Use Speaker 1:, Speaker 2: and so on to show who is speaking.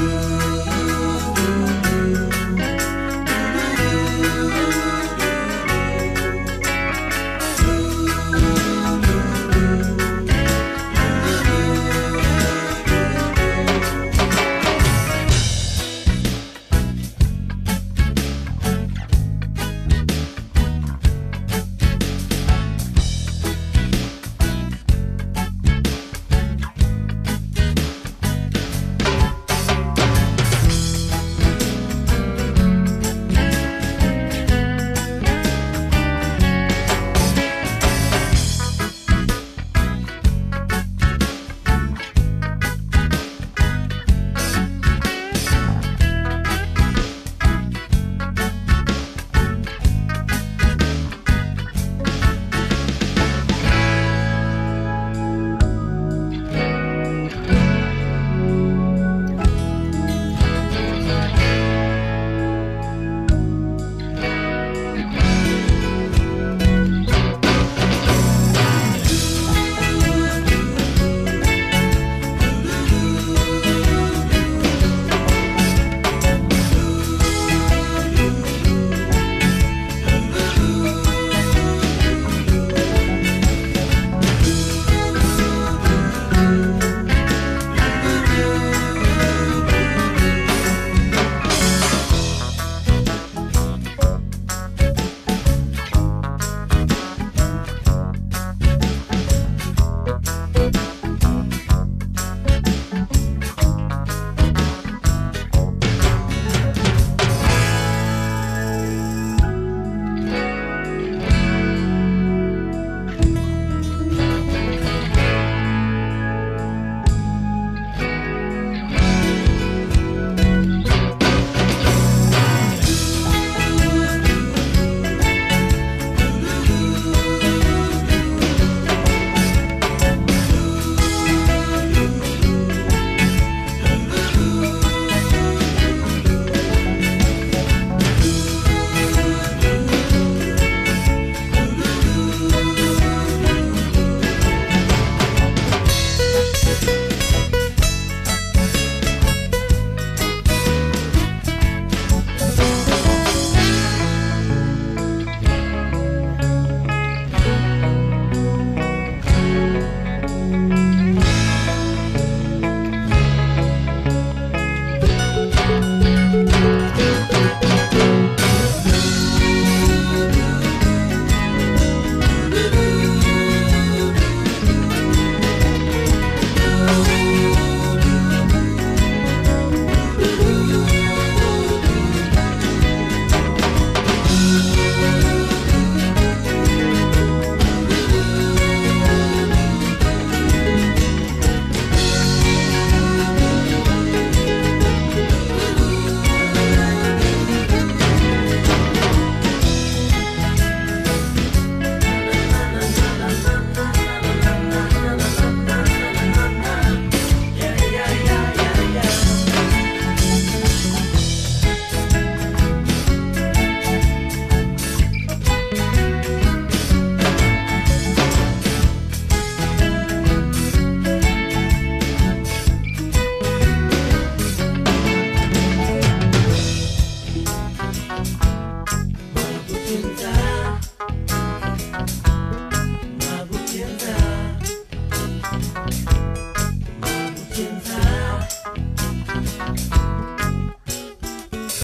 Speaker 1: you.